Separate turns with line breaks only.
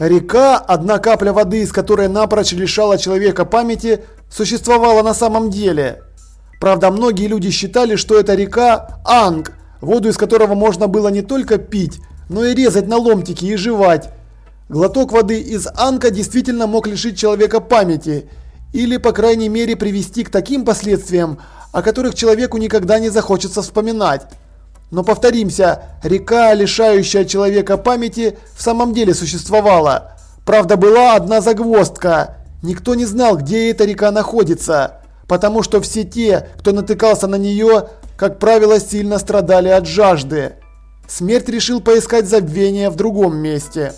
Река, одна капля воды, из которой напрочь лишала человека памяти, существовала на самом деле. Правда, многие люди считали, что это река Анг, воду из которого можно было не только пить, но и резать на ломтики и жевать. Глоток воды из Анка действительно мог лишить человека памяти, или, по крайней мере, привести к таким последствиям, о которых человеку никогда не захочется вспоминать. Но повторимся, река, лишающая человека памяти, в самом деле существовала. Правда, была одна загвоздка. Никто не знал, где эта река находится, потому что все те, кто натыкался на нее, как правило, сильно страдали от жажды. Смерть решил поискать забвение в другом месте.